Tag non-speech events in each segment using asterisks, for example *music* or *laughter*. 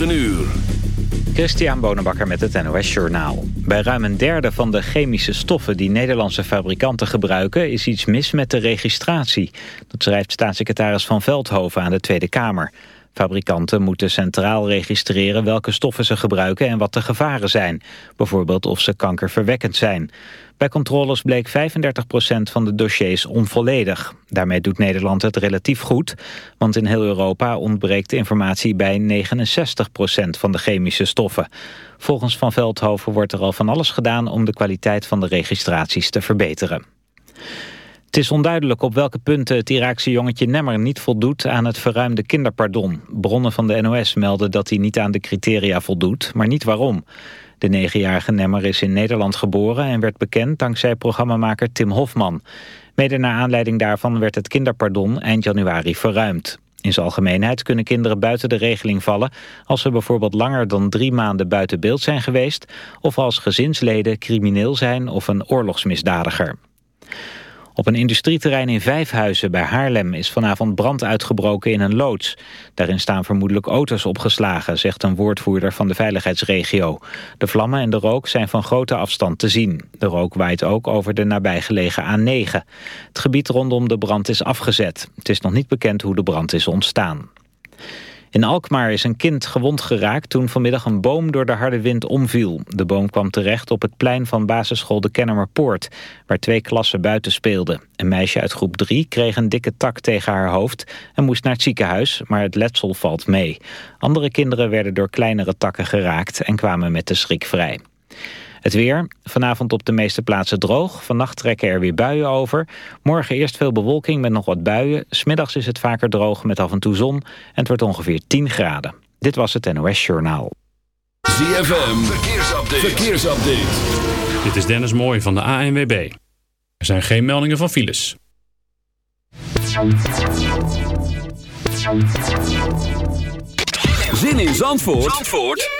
9 uur. Christian Bonenbakker met het NOS Journaal. Bij ruim een derde van de chemische stoffen die Nederlandse fabrikanten gebruiken... is iets mis met de registratie. Dat schrijft staatssecretaris Van Veldhoven aan de Tweede Kamer. Fabrikanten moeten centraal registreren welke stoffen ze gebruiken... en wat de gevaren zijn. Bijvoorbeeld of ze kankerverwekkend zijn. Bij controles bleek 35% van de dossiers onvolledig. Daarmee doet Nederland het relatief goed, want in heel Europa ontbreekt informatie bij 69% van de chemische stoffen. Volgens Van Veldhoven wordt er al van alles gedaan om de kwaliteit van de registraties te verbeteren. Het is onduidelijk op welke punten het Iraakse jongetje Nemmer niet voldoet aan het verruimde kinderpardon. Bronnen van de NOS melden dat hij niet aan de criteria voldoet, maar niet waarom. De negenjarige Nemmer is in Nederland geboren en werd bekend dankzij programmamaker Tim Hofman. Mede naar aanleiding daarvan werd het kinderpardon eind januari verruimd. In zijn algemeenheid kunnen kinderen buiten de regeling vallen... als ze bijvoorbeeld langer dan drie maanden buiten beeld zijn geweest... of als gezinsleden crimineel zijn of een oorlogsmisdadiger. Op een industrieterrein in Vijfhuizen bij Haarlem is vanavond brand uitgebroken in een loods. Daarin staan vermoedelijk auto's opgeslagen, zegt een woordvoerder van de veiligheidsregio. De vlammen en de rook zijn van grote afstand te zien. De rook waait ook over de nabijgelegen A9. Het gebied rondom de brand is afgezet. Het is nog niet bekend hoe de brand is ontstaan. In Alkmaar is een kind gewond geraakt toen vanmiddag een boom door de harde wind omviel. De boom kwam terecht op het plein van basisschool de Kennemerpoort, waar twee klassen buiten speelden. Een meisje uit groep 3 kreeg een dikke tak tegen haar hoofd en moest naar het ziekenhuis, maar het letsel valt mee. Andere kinderen werden door kleinere takken geraakt en kwamen met de schrik vrij. Het weer, vanavond op de meeste plaatsen droog. Vannacht trekken er weer buien over. Morgen eerst veel bewolking met nog wat buien. Smiddags is het vaker droog met af en toe zon. En het wordt ongeveer 10 graden. Dit was het NOS Journaal. ZFM, verkeersupdate. verkeersupdate. Dit is Dennis Mooij van de ANWB. Er zijn geen meldingen van files. Zin in Zandvoort? Zandvoort?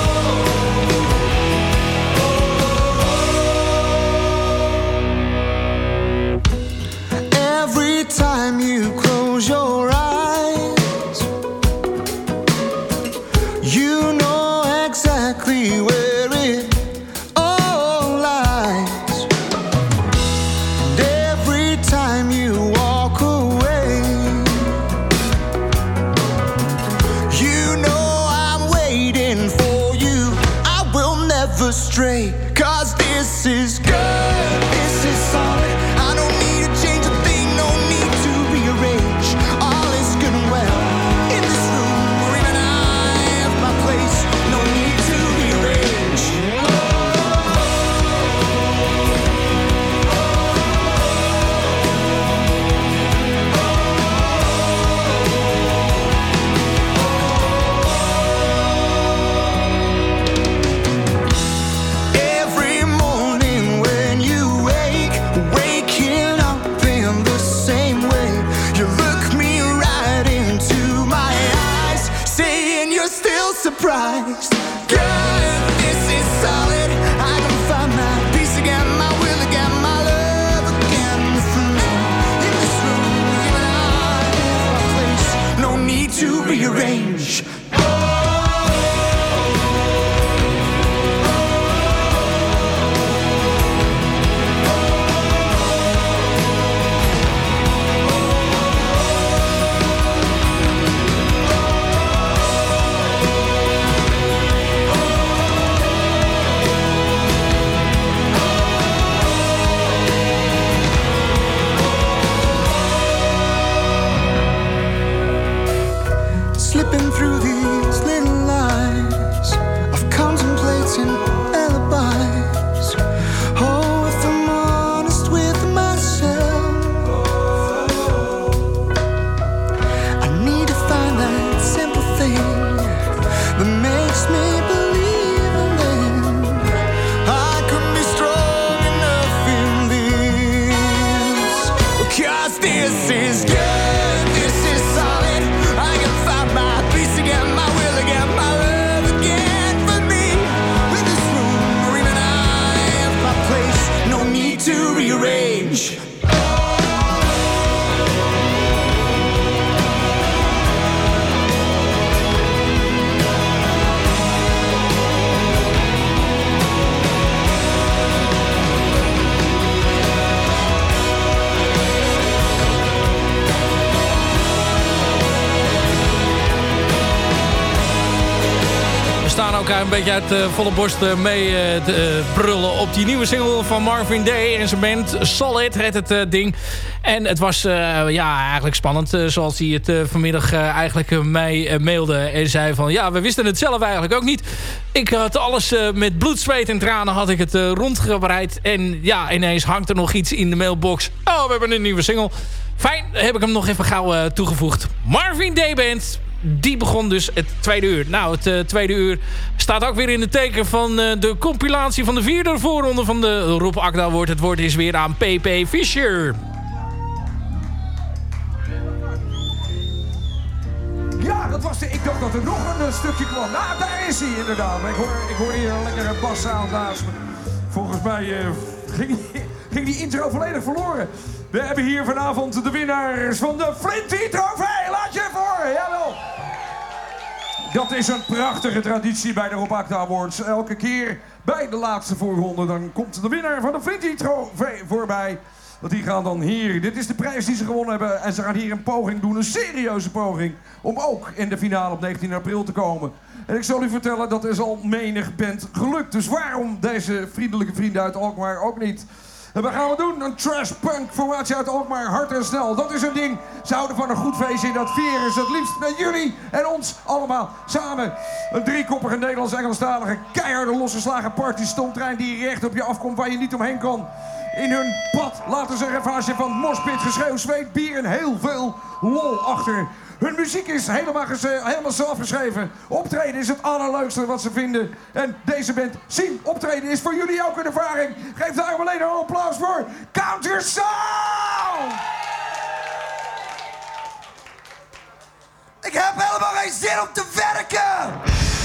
To beetje uit uh, volle borst uh, mee te, brullen op die nieuwe single van Marvin Day en zijn band Solid, red het ding. En het was ja, eigenlijk spannend, zoals hij het vanmiddag eigenlijk mij mailde en zei van ja, we wisten het zelf eigenlijk ook niet. Ik had alles met bloed, zweet en tranen had ik het rondgebreid en ja, ineens hangt er nog iets in de mailbox. Oh, we hebben een nieuwe single. Fijn, heb ik hem nog even gauw toegevoegd. Marvin Day Band die begon dus het tweede uur. Nou, het uh, tweede uur staat ook weer in het teken van uh, de compilatie van de vierde voorronde van de Rob Akda. Het woord is weer aan PP Fischer. Ja, dat was de... Ik dacht dat er nog een stukje kwam. Nou, daar is hij inderdaad. Ik hoor, ik hoor hier een lekkere bassound naast me. Volgens mij ging, die intro volledig verloren. We hebben hier vanavond de winnaars van de Flinty Trofee. Laat je voor, jawel. Dat is een prachtige traditie bij de Rob Acta Awards. Elke keer bij de laatste voorronde dan komt de winnaar van de Flinty Trofee voorbij. Want die gaan dan hier. Dit is de prijs die ze gewonnen hebben. En ze gaan hier een poging doen, een serieuze poging. Om ook in de finale op 19 april te komen. En ik zal u vertellen, dat is al menig bent gelukt. Dus waarom deze vriendelijke vrienden uit Alkmaar ook niet? En wat gaan we doen? Een trash punk formatie uit Alkmaar, hard en snel. Dat is een ding. Ze houden van een goed feestje in dat vieren ze het liefst met jullie en ons allemaal samen. Een driekoppige Nederlands-Engelstalige keiharde losgeslagen party stomtrein die recht op je afkomt waar je niet omheen kan. In hun pad laten ze een ravage van mospit, geschreeuw, zweet, bier en heel veel lol achter. Hun muziek is helemaal, helemaal zelf geschreven. Optreden is het allerleukste wat ze vinden. En deze band zien optreden is voor jullie ook een ervaring. Geef daarom alleen een applaus voor Counter Sound! Ik heb helemaal geen zin om te werken!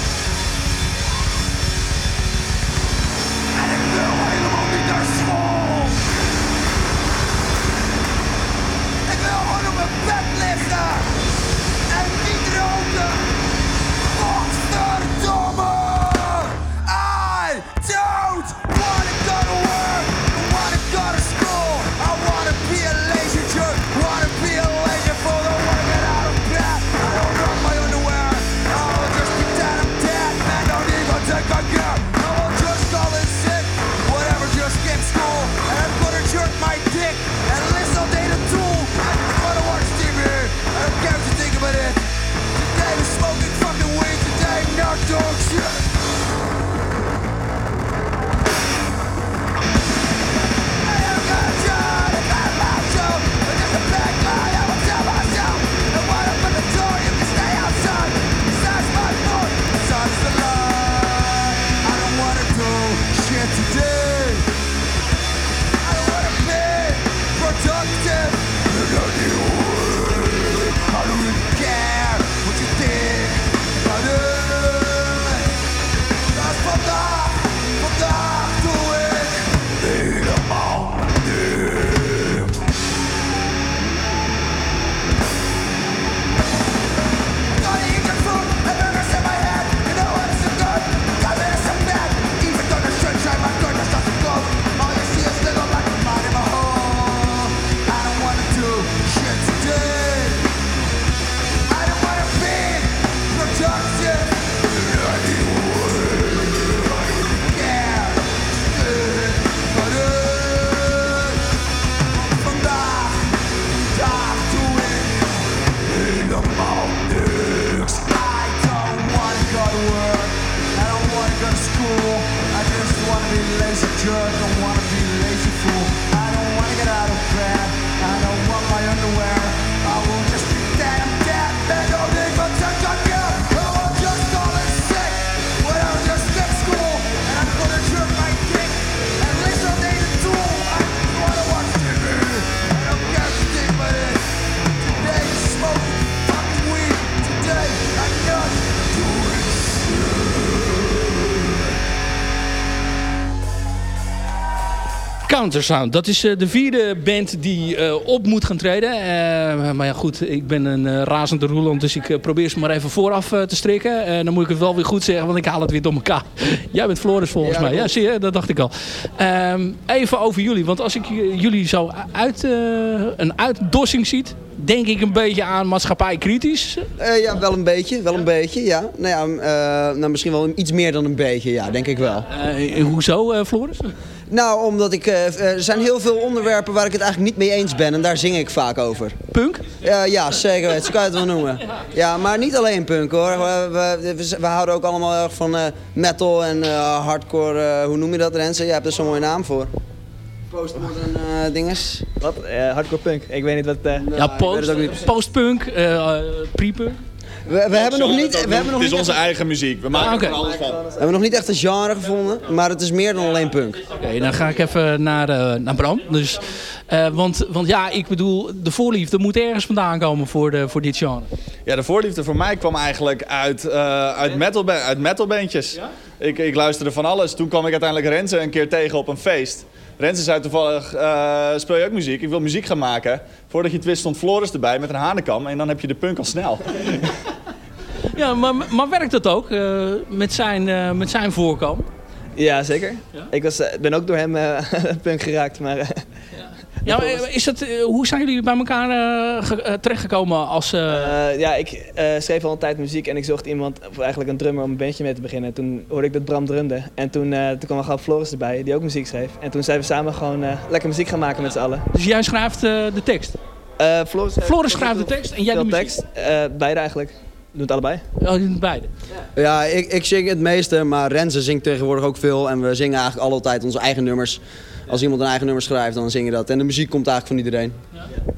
laser drug. I wanna be Countersound. Dat is eh, de vierde band die eh, op moet gaan treden. Eh, maar ja goed, ik ben een razende roeland, dus ik probeer ze maar even vooraf te strikken. dan moet ik het wel weer goed zeggen, want ik haal het weer door elkaar. *laughs* Jij bent Floris volgens mij. Ja, zie je, dat dacht ik al. Ehm, even over jullie, want als ik jullie zo uit, een uitdossing ziet, denk ik een beetje aan maatschappij kritisch. ja, wel een beetje, wel een beetje, ja. Nou ja, nou, misschien wel iets meer dan een beetje, ja, denk ik wel. hoezo, Floris? Nou, omdat ik, uh, er zijn heel veel onderwerpen waar ik het eigenlijk niet mee eens ben. En daar zing ik vaak over. Punk? Uh, ja, zeker. Zo kan je het wel noemen. Ja, maar niet alleen punk hoor. We, we, we houden ook allemaal erg van uh, metal en hardcore. hoe noem je dat, Renze? Jij hebt er zo'n mooie naam voor. Postmodern dinges. Wat? hardcore punk. Ik weet niet wat... ja, post, postpunk, pre-punk. We, we hebben nog niet... We hebben nog het is onze eigen muziek. We maken er alles van. We hebben nog niet echt een genre gevonden, maar het is meer dan alleen punk. Oké, dan ga ik even naar, uh, naar Bram. Dus, uh, want, want ja, ik bedoel, de voorliefde moet ergens vandaan komen voor, de, voor dit genre. Ja, de voorliefde voor mij kwam eigenlijk uit, uh, uit, metal, uit metalbandjes. Ja? Ik, ik luisterde van alles. Toen kwam ik uiteindelijk Renze een keer tegen op een feest. Renze zei toevallig, uh, speel je ook muziek? Ik wil muziek gaan maken. Voordat je het wist stond Floris erbij met een hanekam. En dan heb je de punk al snel. *laughs* ja, maar, maar werkt dat ook uh, met, zijn, uh, met zijn voorkomen? Ja, zeker. Ja? Ik was, ben ook door hem *laughs* punk geraakt. Maar, ja. Ja, is dat, hoe zijn jullie bij elkaar uh, terechtgekomen als... Uh... Uh, ja, ik schreef al een tijd muziek en ik zocht iemand, of eigenlijk een drummer om een bandje mee te beginnen. Toen hoorde ik dat Bram drumde. En toen, toen kwam er gewoon Floris erbij, die ook muziek schreef. En toen zijn we samen gewoon lekker muziek gaan maken met z'n allen. Dus jij schrijft de tekst? Floris, Floris schrijft de tekst en jij de muziek? tekst. beide eigenlijk. Doe het allebei? Oh, je doet beide? Ja, ik, ik zing het meeste, maar Renze zingt tegenwoordig ook veel. En we zingen eigenlijk altijd onze eigen nummers. Als iemand een eigen nummer schrijft, dan zing je dat. En de muziek komt eigenlijk van iedereen.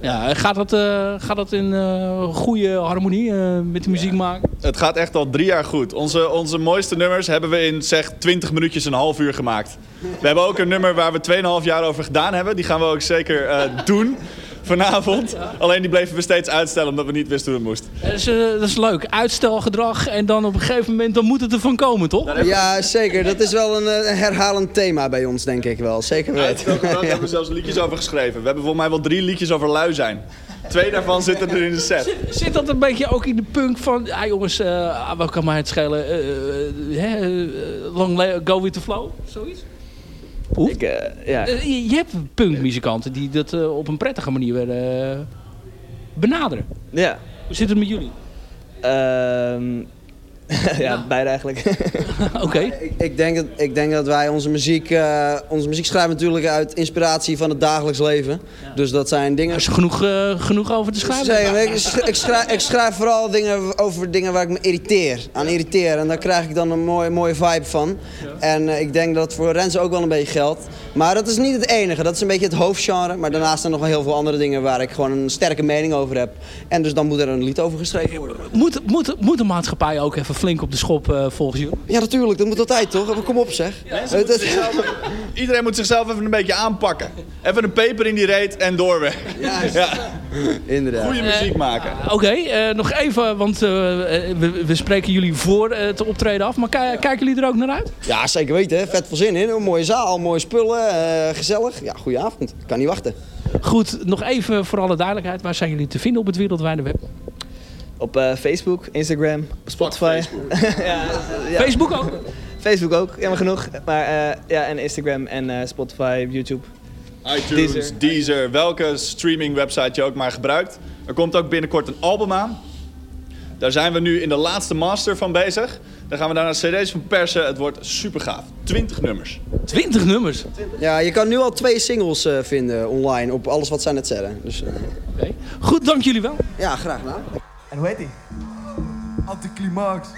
Ja, gaat dat, uh, gaat dat in uh, goede harmonie uh, met de muziek maken? Het gaat echt al drie jaar goed. Onze, onze mooiste nummers hebben we in zeg 20 minuutjes een half uur gemaakt. We hebben ook een nummer waar we 2,5 jaar over gedaan hebben. Die gaan we ook zeker doen vanavond. Alleen die bleven we steeds uitstellen omdat we niet wisten hoe het moest. Dat is, uh, dat is leuk. Uitstelgedrag en dan op een gegeven moment dan moet het ervan komen, toch? Ja, zeker. Dat is wel een, een herhalend thema bij ons, denk ik wel. Zeker weten. Uitstelgedrag hebben we zelfs liedjes over geschreven. We hebben volgens mij wel drie liedjes over lui zijn. Twee daarvan zitten er in de set. Zit, dat een beetje ook in de punk van... Ja jongens, uh, wat kan mij het schelen? Uh, long go with the flow? Zoiets? Ik, uh, ja. je, je hebt punkmuzikanten die dat uh, op een prettige manier willen benaderen. Ja. Hoe zit het met jullie? *laughs* Ja, nou. beide eigenlijk. *laughs* Oké. Ik, ik, denk dat, ik denk dat wij onze muziek... Uh, onze muziek schrijven natuurlijk uit inspiratie van het dagelijks leven. Ja. Dus dat zijn dingen... Er is genoeg, uh, genoeg over te schrijven. Zeker. Ik, ik, schrijf, ik schrijf vooral dingen over dingen waar ik me irriteer. Aan irriteer. En daar krijg ik dan een mooie, mooie vibe van. Ja. En uh, ik denk dat voor Rens ook wel een beetje geldt. Maar dat is niet het enige. Dat is een beetje het hoofdgenre. Maar daarnaast zijn er nog wel heel veel andere dingen waar ik gewoon een sterke mening over heb. En dus dan moet er een lied over geschreven worden. Moet, moet, moet de maatschappij ook even flink op de schop uh, volgens jullie? Ja, natuurlijk. Dat moet altijd, toch? Kom op, zeg. Ja, Iedereen moet zichzelf even een beetje aanpakken. Even een peper in die reet en doorweg. Ja, ja. inderdaad. Goede muziek maken. Uh, Oké, okay, uh, nog even, want we, we, spreken jullie voor het optreden af. Maar kijken jullie er ook naar uit? Ja, zeker weten. Vet veel zin in. Een mooie zaal, mooie spullen, gezellig. Ja, goeie avond. Ik kan niet wachten. Goed, nog even voor alle duidelijkheid. Waar zijn jullie te vinden op het wereldwijde web? Op uh, Facebook, Instagram, Spotify. Facebook. *laughs* ja, *laughs* ja. Facebook ook? Facebook ook, jammer genoeg. Maar uh, ja, en Instagram en uh, Spotify, YouTube. iTunes, Deezer. Deezer, welke streaming website je ook maar gebruikt. Er komt ook binnenkort een album aan. Daar zijn we nu in de laatste master van bezig. Daar gaan we daarna cd's van persen. Het wordt super gaaf. 20 nummers. 20 nummers? Ja, je kan nu al twee singles uh, vinden online op alles wat zij net zeggen. Dus, uh... okay. Goed, dank jullie wel. Ja, graag gedaan. En hoe heet die? Anticlimax.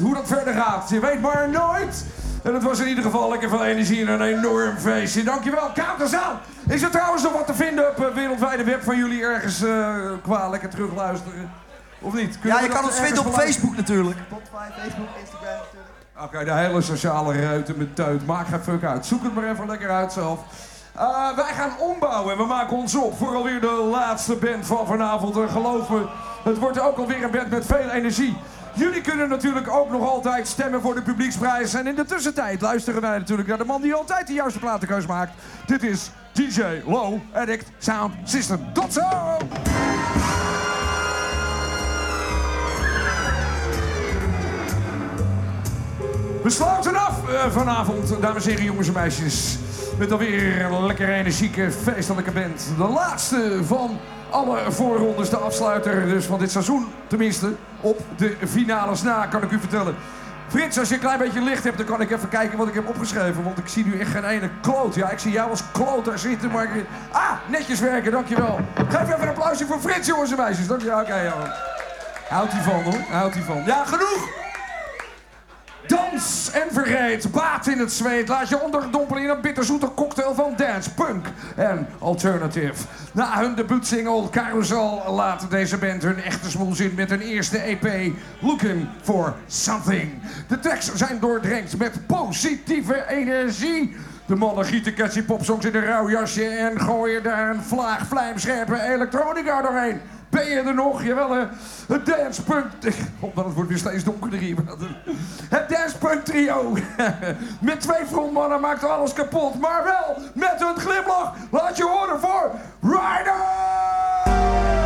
Hoe dat verder gaat. Je weet maar nooit. En het was in ieder geval lekker veel energie en een enorm feestje. Dankjewel, Counters aan. Is er trouwens nog wat te vinden op het wereldwijde web van jullie ergens eh, qua lekker terugluisteren? Of niet? Kunnen Ja, je kan ons vinden op beluisteren? Facebook natuurlijk. Spotify, Facebook, Instagram natuurlijk. Oké, de hele sociale ruiten met teut. Maak geen fuck uit. Zoek het maar even lekker uit zelf. Eh, wij gaan ombouwen en we maken ons op voor alweer de laatste band van vanavond. En geloof me, het wordt ook alweer een band met veel energie. Jullie kunnen natuurlijk ook nog altijd stemmen voor de publieksprijs. En in de tussentijd luisteren wij natuurlijk naar de man die altijd de juiste platenkeus maakt. Dit is DJ Low Addict Sound System. Tot zo! We sluiten af eh, vanavond, dames en heren, jongens en meisjes. Met alweer een lekkere, energieke, feestelijke band. De laatste van alle voorrondes, de afsluiter dus van dit seizoen. Tenminste, op de finales na, kan ik u vertellen. Frits, als je een klein beetje licht hebt, dan kan ik even kijken wat ik heb opgeschreven. Want ik zie nu echt geen ene kloot. Ja, ik zie jou als kloot daar zitten, maar... Ah, netjes werken, dankjewel. Geef even een applausje voor Frits, jongens en meisjes. Dankjewel, oké, ja. Houdt hij van, hoor. Houdt hij van. Ja, genoeg! Dans en vergeet, baat in het zweet. Laat je onderdompelen in een bitterzoete cocktail van dance, punk en alternative. Na hun debuutsingle Carousel laat deze band hun echte smoel zien met hun eerste EP Looking for Something. De tracks zijn doordrenkt met positieve energie. De mannen gieten catchy popsongs in een rauw jasje en gooien daar een vlaag vlijmscherpe elektronica doorheen. Ben je er nog? Jawel, hè? Het Dancepunk... Omdat het wordt weer steeds donkerder hier. Het Dancepunk trio. *laughs* Met twee frontmannen maakt alles kapot. Maar wel met hun glimlach. Laat je horen voor Ryder!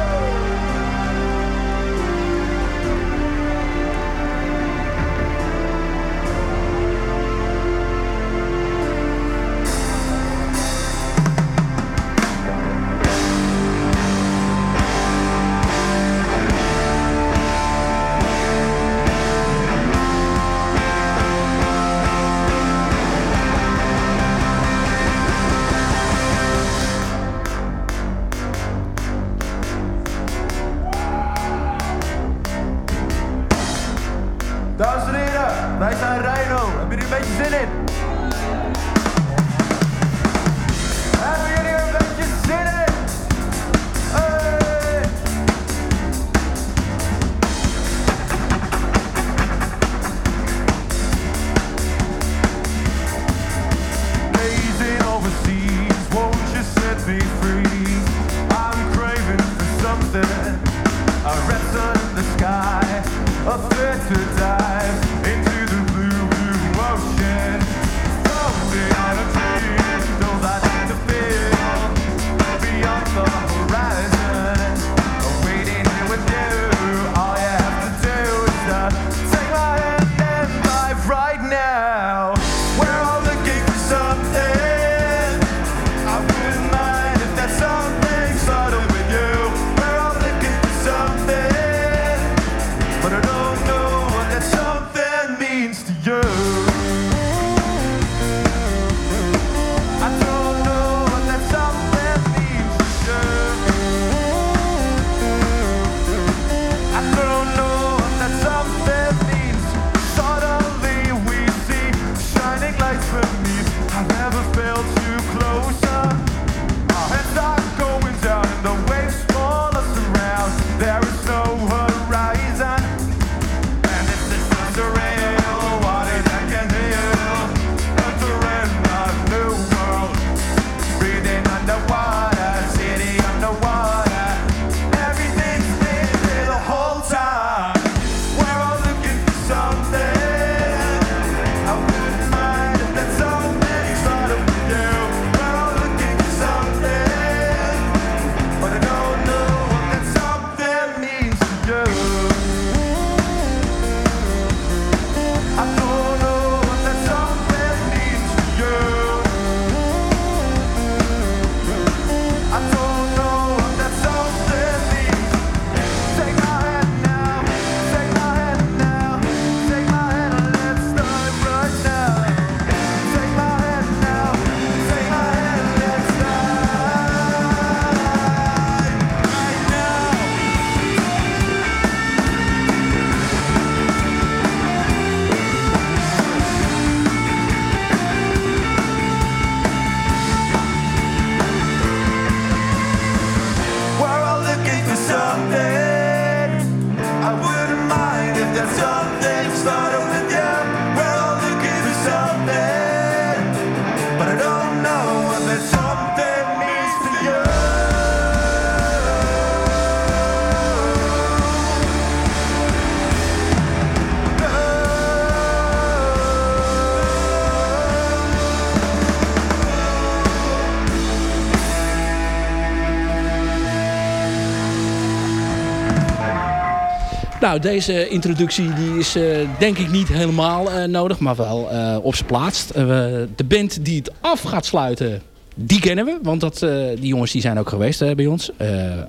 Nou, deze introductie die is eh, denk ik niet helemaal eh, nodig, maar wel eh, op zijn plaats. De band die het af gaat sluiten, die kennen we. Want dat, die jongens die zijn ook geweest bij ons.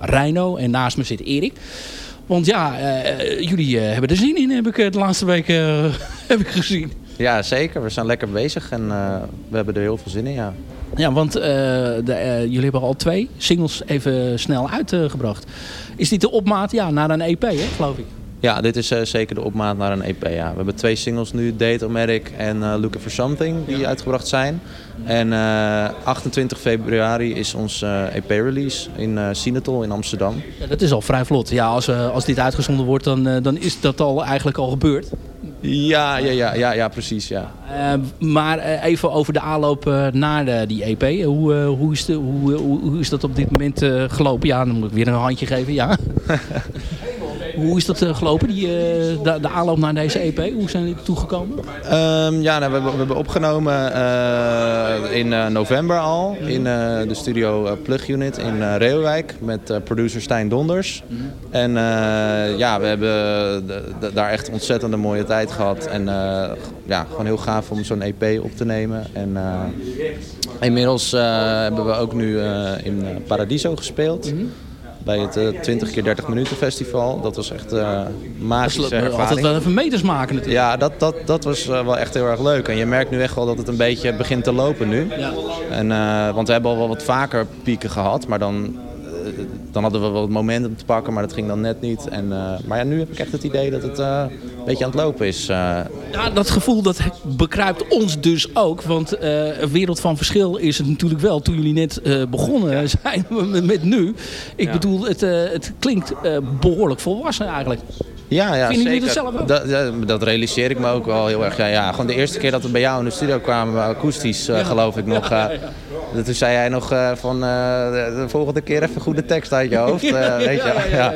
Reino en naast me zit Erik. Want ja, jullie hebben er zin in, heb ik de laatste eh, *laughs* heb ik gezien. Ja, zeker. We zijn lekker bezig en we hebben er heel veel zin in, ja. Ja, want de, jullie hebben al twee singles even snel uitgebracht. Is dit de opmaat ja, naar een EP, hè, geloof ik? Ja, dit is eh, zeker de opmaat naar een EP, ja. We hebben twee singles nu, Date-O-Matic en eh, Looking For Something, die uitgebracht zijn. En eh, 28 februari is ons eh, EP-release in eh Sinatol in Amsterdam. Ja, dat is al vrij vlot. Ja, als, eh, als dit uitgezonden wordt, dan, eh, dan is dat al eigenlijk al gebeurd. Ja, ja, ja, ja, ja precies, ja. Eh, maar eh, even over de aanloop eh, naar die EP. Hoe, eh, hoe, is de, hoe, hoe, hoe is dat op dit moment eh, gelopen? Ja, dan moet ik weer een handje geven, ja. *laughs* hoe is dat eh, gelopen, die, eh, de, de aanloop naar deze EP? Hoe zijn jullie toegekomen? Ehm, ja, nou, we, hebben, we hebben opgenomen eh, in november al in de studio Plug Unit in Reeuwijk met producer Stijn Donders. En ja, we hebben daar echt ontzettend een mooie tijd gehad. En ja, gewoon heel gaaf om zo'n EP op te nemen. En inmiddels hebben we ook nu in Paradiso gespeeld. Bij het eh, 20 keer 30 minuten festival. Dat was echt eh magische Dat is ervaring. altijd wel even meters maken natuurlijk. Ja, dat, dat, dat was eh, wel echt heel erg leuk. En je merkt nu echt wel dat het een beetje begint te lopen nu. Ja. En, eh, want we hebben al wel wat vaker pieken gehad, maar dan, eh, dan hadden we wel het momentum te pakken, maar dat ging dan net niet. En, eh, maar ja, nu heb ik echt het idee dat het eh, een beetje aan het lopen is. eh. Ja, dat gevoel dat bekruipt ons dus ook. Want eh, een wereld van verschil is het natuurlijk wel toen jullie net eh, begonnen *laughs* zijn met- nu. Ik bedoel, het, eh, het klinkt eh, behoorlijk volwassen eigenlijk. Ja, ja, Vinden zeker. dat zelf ook? Dat, realiseer ik me ook wel heel erg. Ja, ja, gewoon de eerste keer dat we bij jou in de studio kwamen, akoestisch eh, geloof ik nog. eh, Toen zei jij nog eh, van de, de volgende keer even goede tekst uit je hoofd. *laughs* weet je? ja.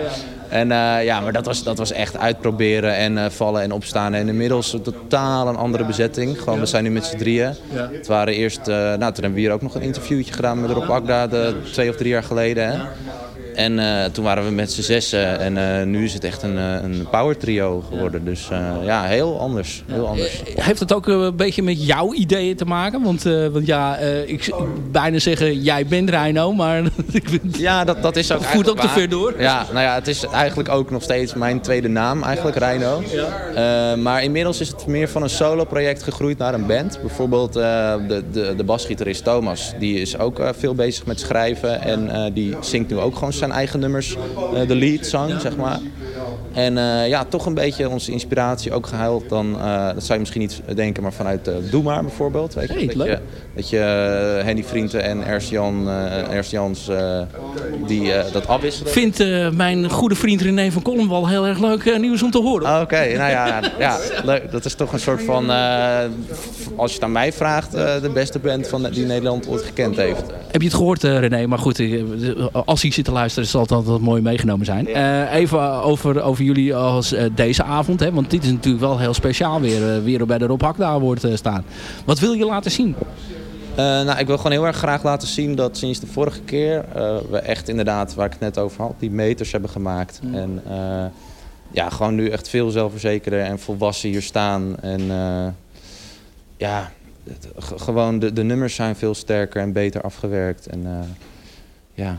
En ja, maar dat was, dat was echt uitproberen en vallen en opstaan. En inmiddels een totaal een andere bezetting. Gewoon, we zijn nu met z'n drieën. Ja. Het waren eerst, nou toen hebben we hier ook nog een interviewtje gedaan met Rob Akda, de, twee of drie jaar geleden. Hè? En eh, toen waren we met z'n zessen en eh, nu is het echt een, eh, een power trio geworden. Dus eh, ja, heel anders. Heel anders. Heeft het ook een beetje met jouw ideeën te maken? Want, eh, want ja, eh, ik ik bijna zeggen jij bent Reino, maar *laughs* ik vind Ja, dat, dat is ook Voert eigenlijk ook te ver door. Ja, nou ja, het is eigenlijk ook nog steeds mijn tweede naam, eigenlijk Reino. Eh, maar inmiddels is het meer van een solo-project gegroeid naar een band. Bijvoorbeeld eh, de, de, de basgitarist Thomas, die is ook eh, veel bezig met schrijven. En eh, die zingt nu ook gewoon zijn eigen nummers, eh, de lead song, zeg maar. En eh, ja, toch een beetje onze inspiratie ook gehuild dan, eh, dat zou je misschien niet denken, maar vanuit eh Doe Maar bijvoorbeeld. Weet je? Hey, dat, leuk. je dat je Henny Vrienden en Ernst, Jan, Ernst Jans eh, die dat afwisselen. vindt mijn goede vriend René van Kolm wel heel erg leuk nieuws om te horen. Ah, Oké, nou ja, ja, leuk. Dat is toch een soort van, als je het aan mij vraagt, de beste band van, die Nederland ooit gekend heeft. Heb je het gehoord, eh, René? Maar goed, als hij zit te luisteren, zal het altijd mooi meegenomen zijn. Even over, over jullie als eh, deze avond. Hè? Want dit is natuurlijk wel heel speciaal weer. eh, weer bij de Rob Hakda Award eh, staan. Wat wil je laten zien? Nou, ik wil gewoon heel erg graag laten zien dat sinds de vorige keer we echt inderdaad, waar ik het net over had, die meters hebben gemaakt. En eh, ja, gewoon nu echt veel zelfverzekerder en volwassen hier staan. En ja, het- gewoon de, de nummers zijn veel sterker en beter afgewerkt. En ja,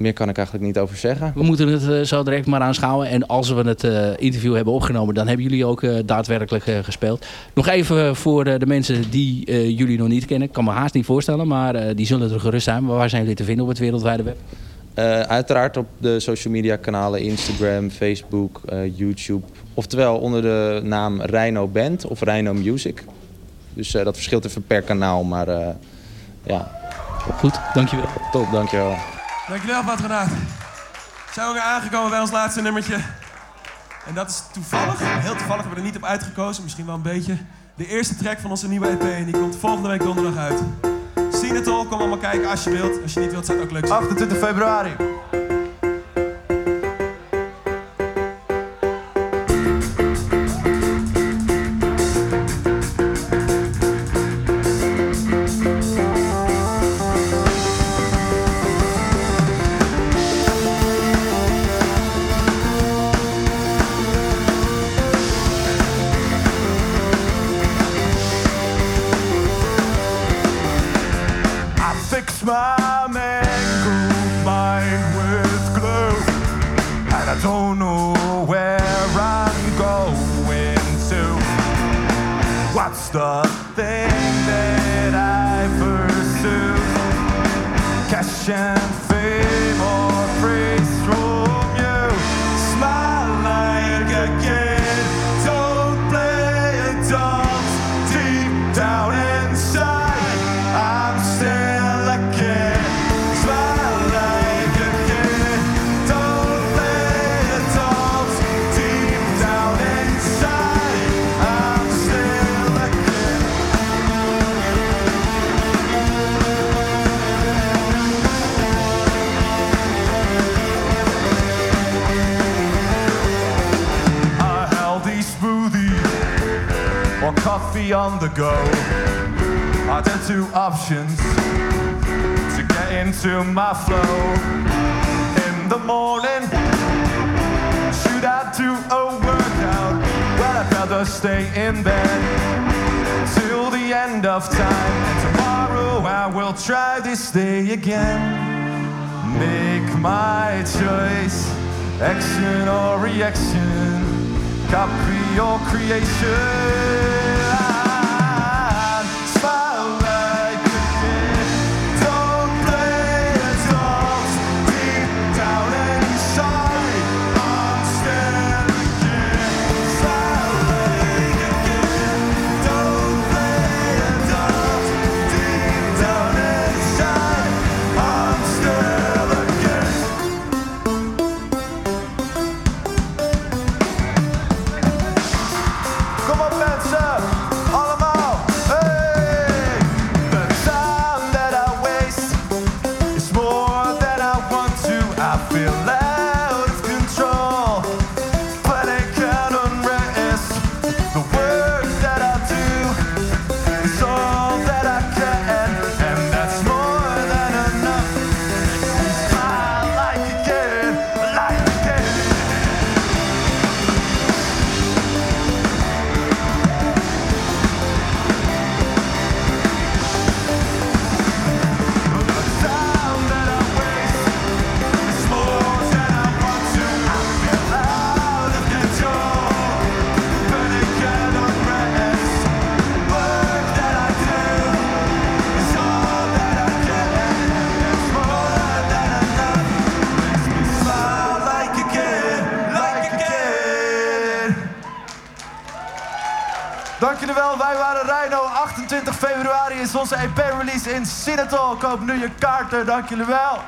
meer kan ik eigenlijk niet over zeggen. We moeten het eh, zo direct maar aanschouwen. En als we het eh, interview hebben opgenomen, dan hebben jullie ook eh, daadwerkelijk gespeeld. Nog even voor de mensen die jullie nog niet kennen. Ik kan me haast niet voorstellen, maar die zullen er gerust zijn. Maar waar zijn jullie te vinden op het wereldwijde web? Uiteraard op de social media kanalen Instagram, Facebook, YouTube. Oftewel onder de naam Rhino Band of Rhino Music. Dus dat verschilt even per kanaal, maar ja. Goed, dankjewel. Top, dankjewel. Dankjewel, patronaat. Zijn we weer aangekomen bij ons laatste nummertje. En dat is toevallig, heel toevallig, hebben we er niet op uitgekozen, misschien wel een beetje. De eerste track van onze nieuwe EP en die komt volgende week donderdag uit. Sinatol, kom allemaal kijken als je wilt. Als je niet wilt, het ook leuk zijn. 28 februari. 28 februari is onze EP-release in Sinatol. Koop nu je kaarten, dank jullie wel.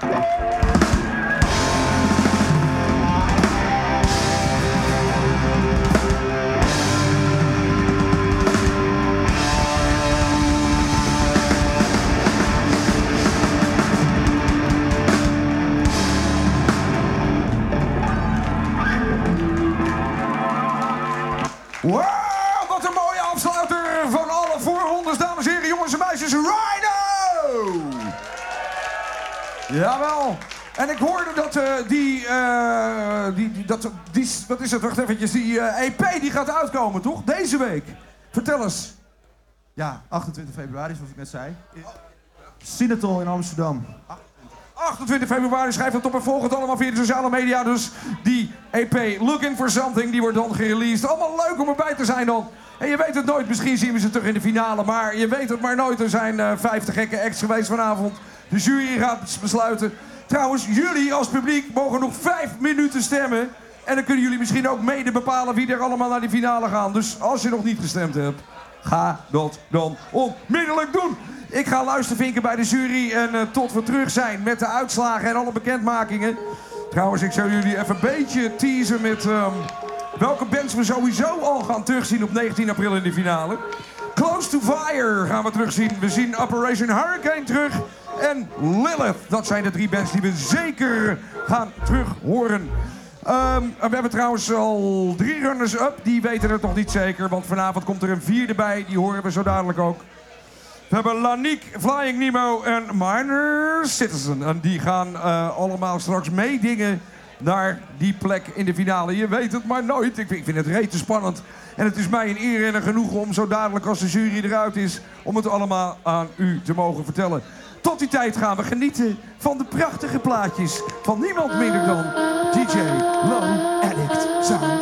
Wow, wat een mooie afsluiter van alle dames en heren, jongens en meisjes. Rhino! Jawel. En ik hoorde dat eh, die, eh, die, die, dat, die, wat is het, wacht eventjes, die eh, EP die gaat uitkomen, toch? Deze week. Vertel eens. Ja, 28 februari, zoals ik net zei. Sinatol in Amsterdam. 28 februari, schrijf het op en volg het allemaal via de sociale media. Dus die EP Looking for Something, die wordt dan gereleased. Allemaal leuk om erbij te zijn dan. En je weet het nooit, misschien zien we ze terug in de finale. Maar je weet het maar nooit. Er zijn eh 50 gekke acts geweest vanavond. De jury gaat besluiten. Trouwens, jullie als publiek mogen nog vijf minuten stemmen. En dan kunnen jullie misschien ook mede bepalen wie er allemaal naar die finale gaan. Dus als je nog niet gestemd hebt, ga dat dan onmiddellijk doen. Ik ga luistervinken bij de jury en eh, tot we terug zijn met de uitslagen en alle bekendmakingen. Trouwens, ik zou jullie even een beetje teasen met ehm, welke bands we sowieso al gaan terugzien op 19 april in de finale. Close to Fire gaan we terugzien. We zien Operation Hurricane terug. En Lilith. Dat zijn de drie bands die we zeker gaan terug horen. Ehm, we hebben trouwens al drie runners-up. Die weten het nog niet zeker. Want vanavond komt er een vierde bij. Die horen we zo dadelijk ook. We hebben Lanique, Flying Nemo en Minor Citizen. En die gaan eh, allemaal straks meedingen naar die plek in de finale. Je weet het maar nooit. Ik vind, het rete spannend. En het is mij een eer en een genoegen om zo dadelijk als de jury eruit is... om het allemaal aan u te mogen vertellen. Tot die tijd gaan we genieten van de prachtige plaatjes... van niemand minder dan DJ Low Addict Sound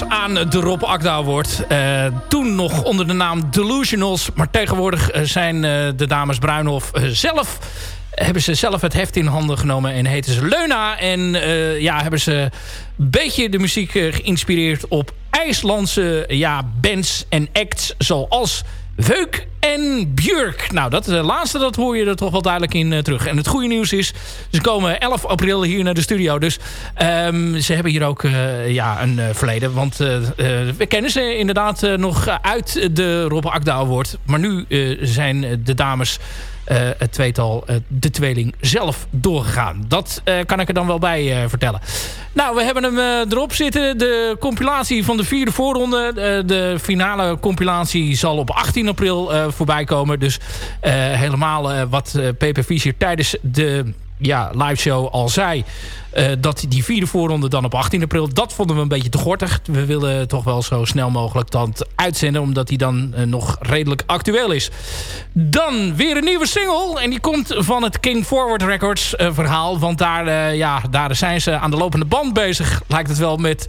aan de Rob Akda Award. Eh, toen nog onder de naam Delusionals. Maar tegenwoordig eh, zijn eh, de dames Bruinhof zelf... Hebben ze zelf het heft in handen genomen en heten ze Leuna. En ja, hebben ze een beetje de muziek geïnspireerd op IJslandse ja, bands en acts zoals Veuk en Björk. Nou, dat eh, laatste dat hoor je er toch wel duidelijk in eh, terug. En het goede nieuws is, ze komen 11 april hier naar de studio. Dus ehm, ze hebben hier ook eh, ja, een verleden. Want we kennen ze inderdaad nog uit de Rob Akda Award. Maar nu zijn de dames... eh, het tweetal, eh, de tweeling zelf doorgegaan. Dat eh, kan ik er dan wel bij vertellen. Nou, we hebben hem erop zitten. De compilatie van de vierde voorronde. de finale compilatie zal op 18 april voorbij komen. Dus helemaal wat PP Fischer tijdens de ja, live show al zei... eh, dat die vierde voorronde dan op 18 april... dat vonden we een beetje te gortig. We willen toch wel zo snel mogelijk dat uitzenden... omdat die dan eh, nog redelijk actueel is. Dan weer een nieuwe single. En die komt van het King Forward Records eh, verhaal. Want daar, ja, daar zijn ze aan de lopende band bezig. Lijkt het wel met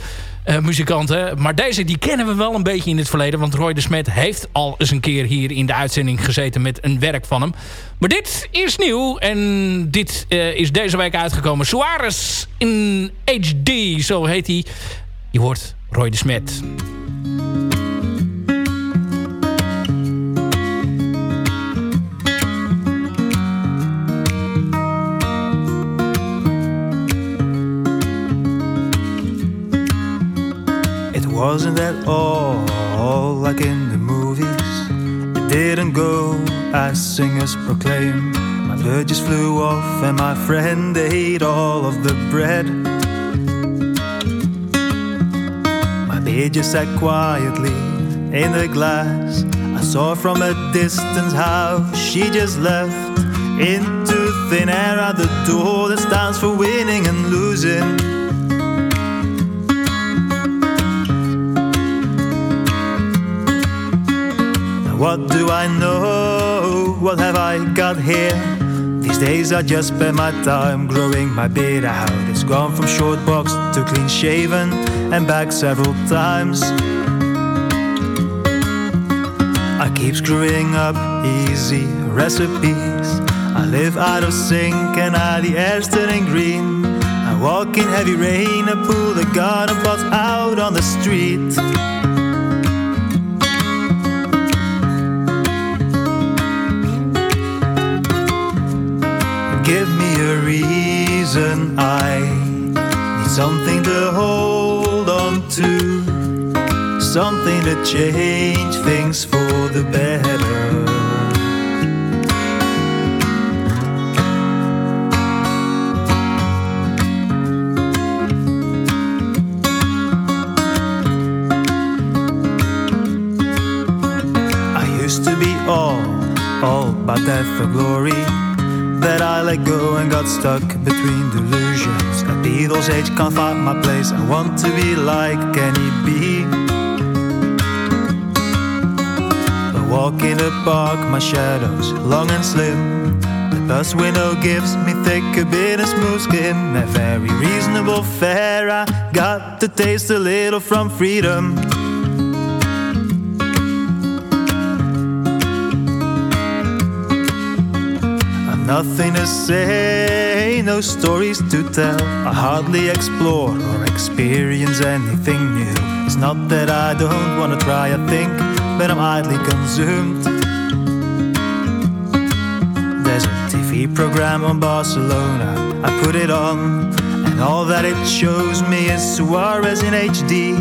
muzikanten. Maar deze die kennen we wel een beetje in het verleden. Want Roy de Smet heeft al eens een keer hier in de uitzending gezeten met een werk van hem. Maar dit is nieuw. En dit is deze week uitgekomen. Suarez in HD, zo heet hij. Je hoort Roy de Smet. It wasn't at all like in the movies. It didn't go as singers proclaim. My bird just flew off, and my friend ate all of the bread. He just sat quietly in the glass. I saw from a distance how she just left into thin air at the door that stands for winning and losing. What do I know? What have I got here? These days I just spend my time growing my beard out. It's gone from short box to clean shaven and back several times. I keep screwing up easy recipes. I live out of sync and now the air's turning green. I walk in heavy rain and pull the garden pots out on the street. Reason. I need something to hold on to, something to change things for the better. I used to be all, all about death or glory. That I let go and got stuck between delusions. At Beatles age, can't find my place. I want to be like Kenny B. I walk in the park, my shadows long and slim. The bus window gives me thicker, bitter, smooth skin. A very reasonable fare. I got to taste a little from freedom. Nothing to say, no stories to tell. I hardly explore or experience anything new. It's not that I don't wanna try, I think, but I'm idly consumed. There's a TV program on Barcelona, I put it on, and all that it shows me is Suarez in HD.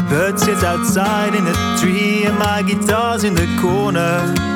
A bird sits outside in a tree, and my guitar's in the corner.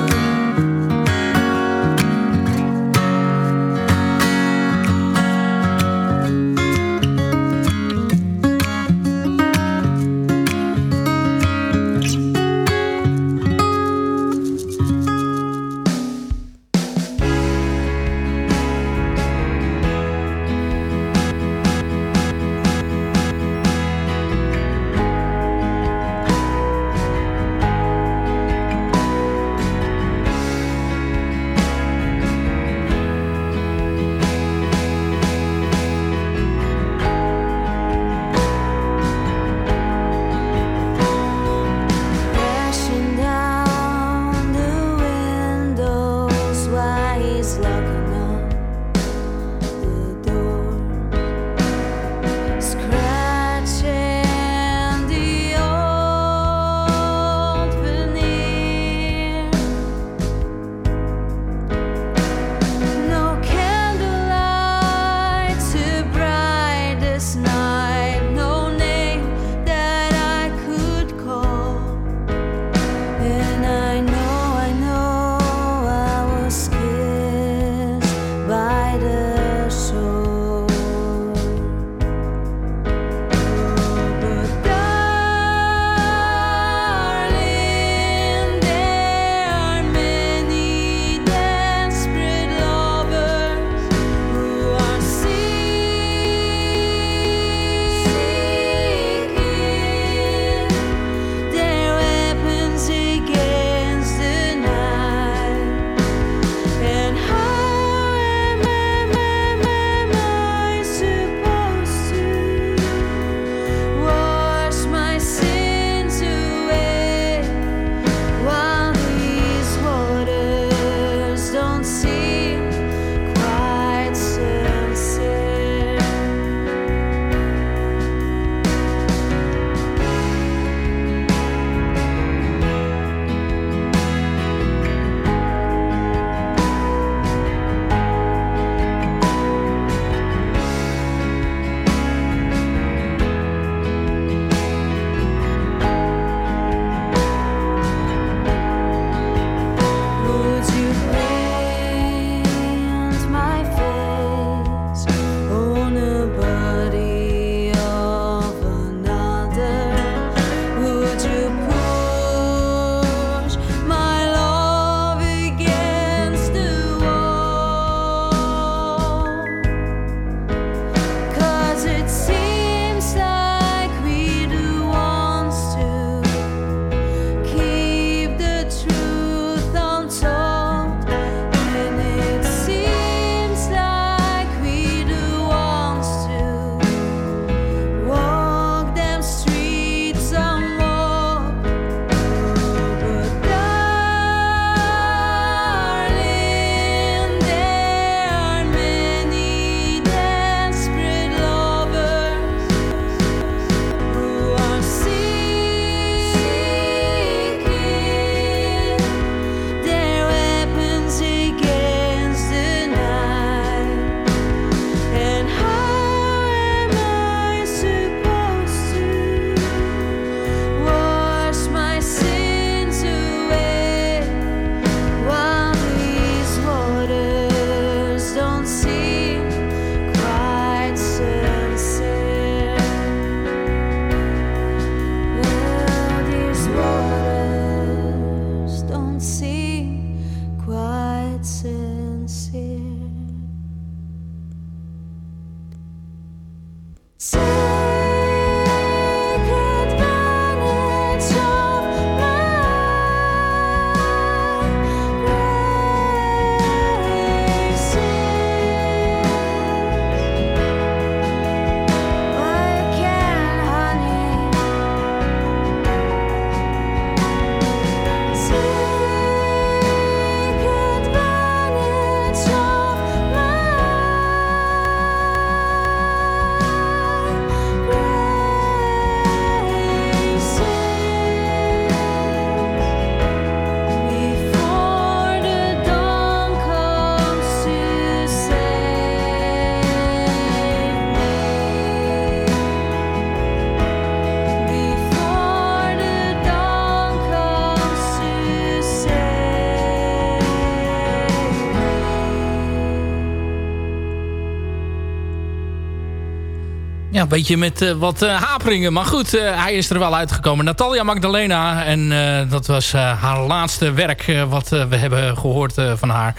Beetje met eh, wat eh, haperingen. Maar goed, eh, hij is er wel uitgekomen. Natalia Magdalena. En dat was haar laatste werk wat we hebben gehoord eh, van haar.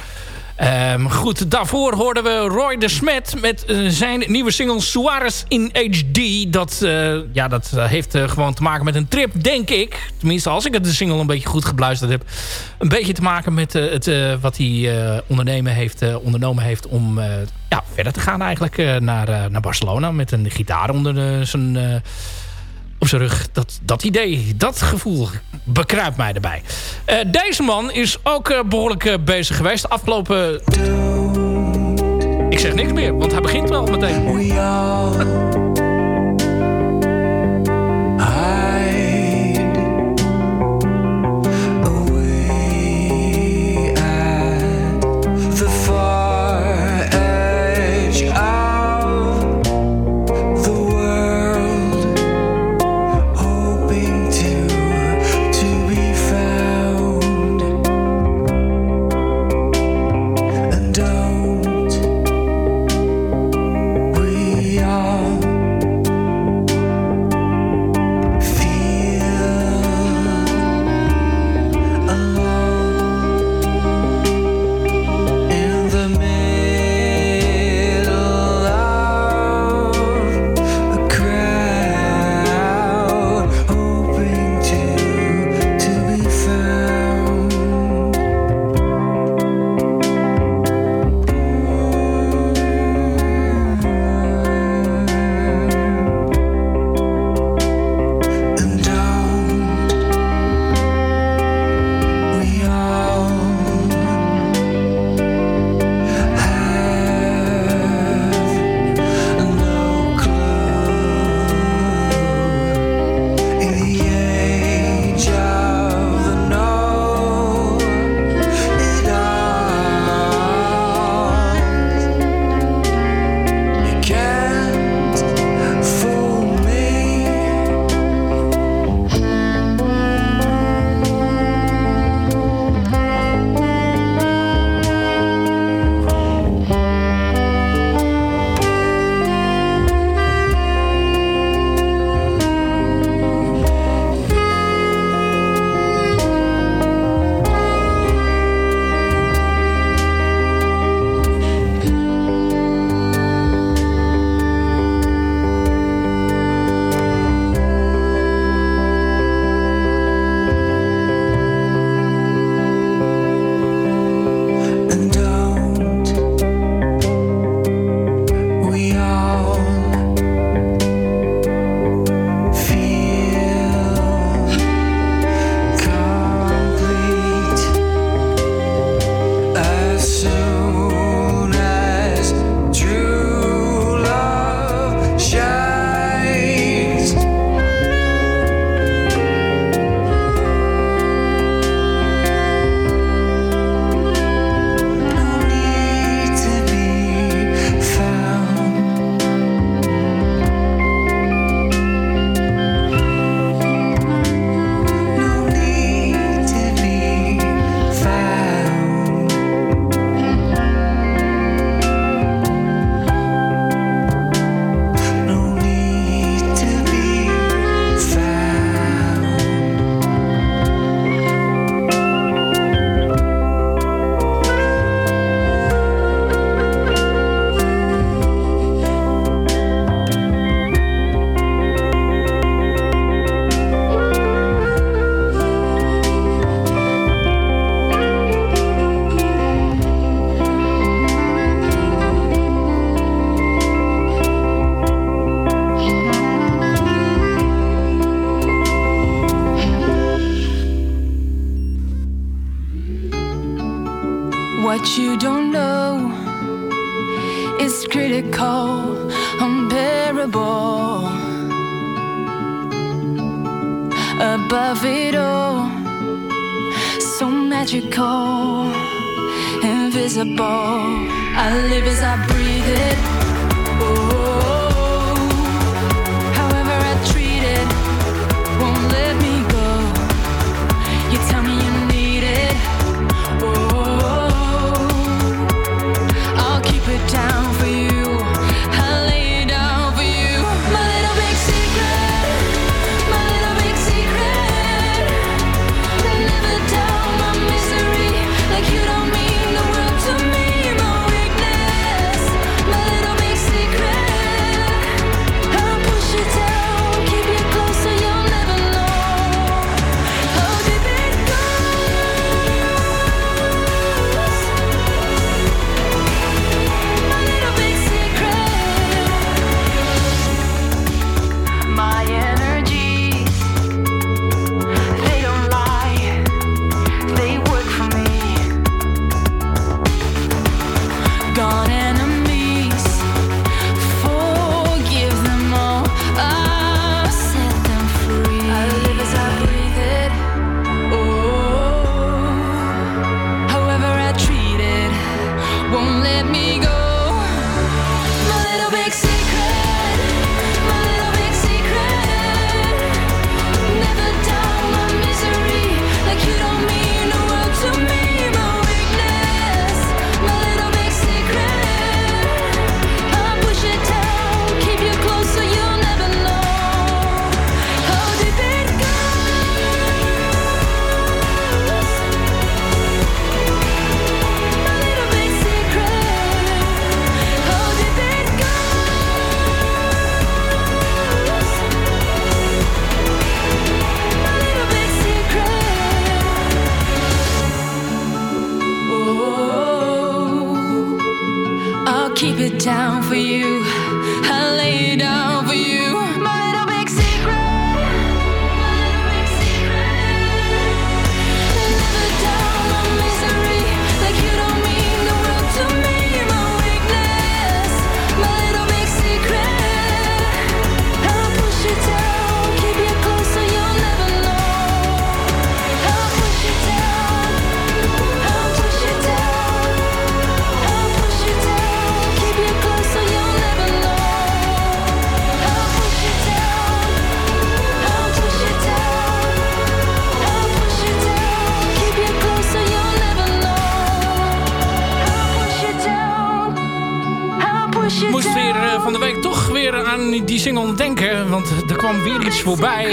Ehm, goed, daarvoor hoorden we Roy de Smet met eh, zijn nieuwe single Suarez in HD. Dat, eh, ja, dat eh, heeft gewoon te maken met een trip, denk ik. Tenminste, als ik het de single een beetje goed gebluisterd heb. Een beetje te maken met het, wat hij ondernemen heeft, ondernomen heeft om ja, verder te gaan eigenlijk naar, naar Barcelona. Met een gitaar onder de- zijn... op zijn rug. Dat, dat idee, dat gevoel bekruipt mij erbij. Eh, deze man is ook eh, behoorlijk eh, bezig geweest. Afgelopen... Ik zeg niks meer, want hij begint wel meteen.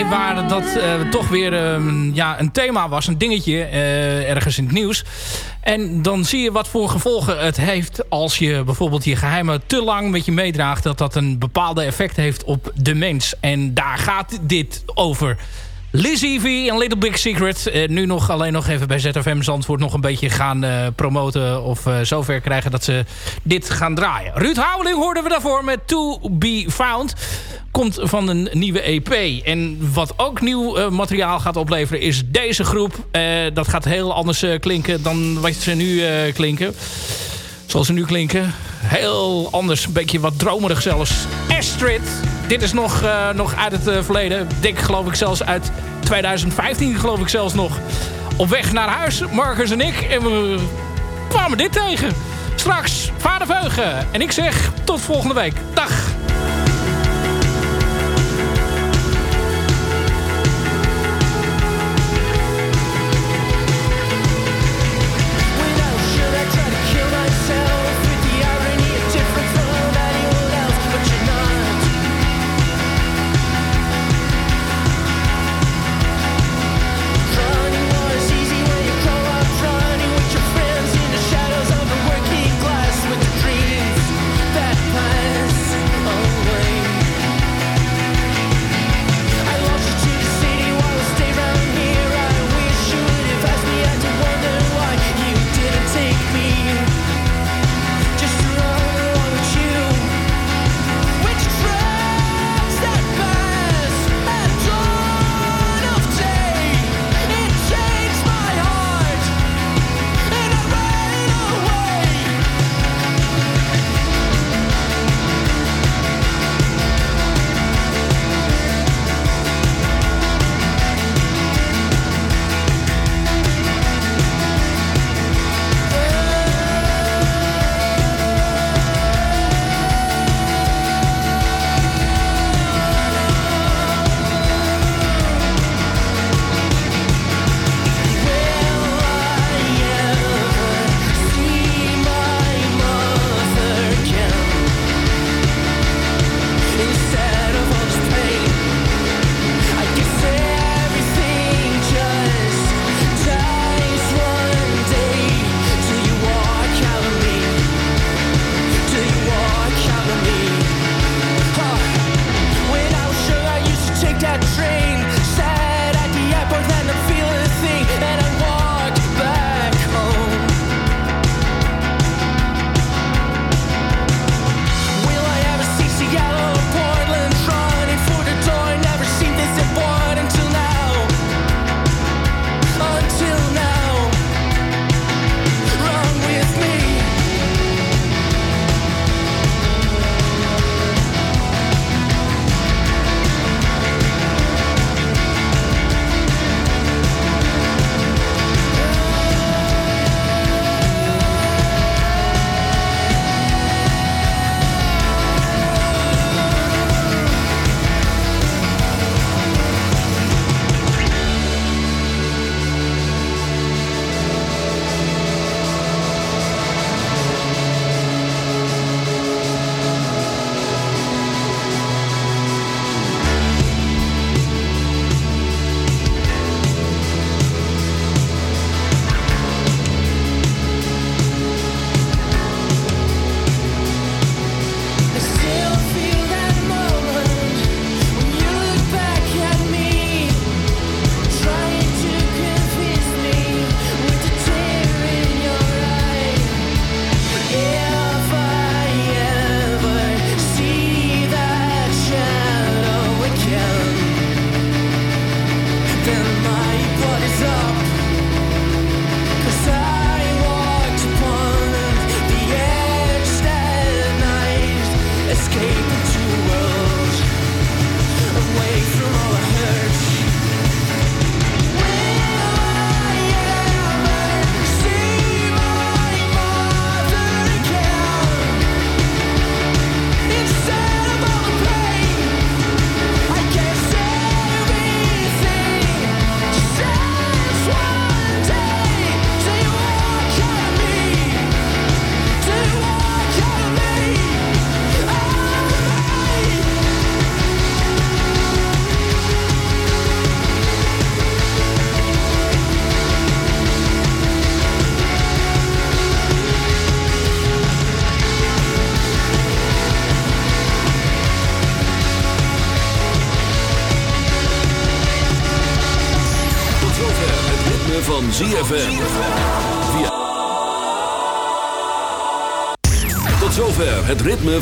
Waar dat eh, toch weer eh, ja, een thema was. Een dingetje eh, ergens in het nieuws. En dan zie je wat voor gevolgen het heeft als je bijvoorbeeld je geheimen te lang met je meedraagt. Dat dat een bepaalde effect heeft op de mens. En daar gaat dit over. Lizzie V en Little Big Secret. Eh, nu nog alleen nog even bij ZFM Zandvoort nog een beetje gaan eh, promoten. Of eh, zover krijgen dat ze dit gaan draaien. Ruud Houweling hoorden we daarvoor met To Be Found. Komt van een nieuwe EP. En wat ook nieuw materiaal gaat opleveren is deze groep. Dat gaat heel anders klinken dan wat ze nu klinken. Zoals ze nu klinken. Heel anders, een beetje wat dromerig zelfs. Astrid, dit is nog, eh, nog uit het eh, verleden. Dik geloof ik zelfs uit 2015 geloof ik zelfs nog. Op weg naar huis, Marcus en ik. En we kwamen dit tegen. Straks Vader Veugen. En ik zeg tot volgende week. Dag.